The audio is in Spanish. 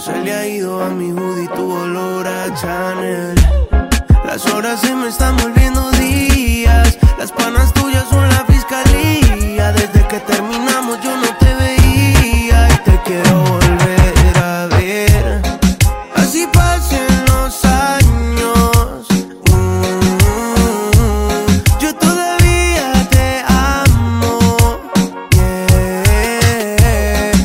Se le ha ido a mi hoodie tu olor a Chanel. Las horas se me están volviendo días. Las panas tuyas son la fiscalía. Desde que terminé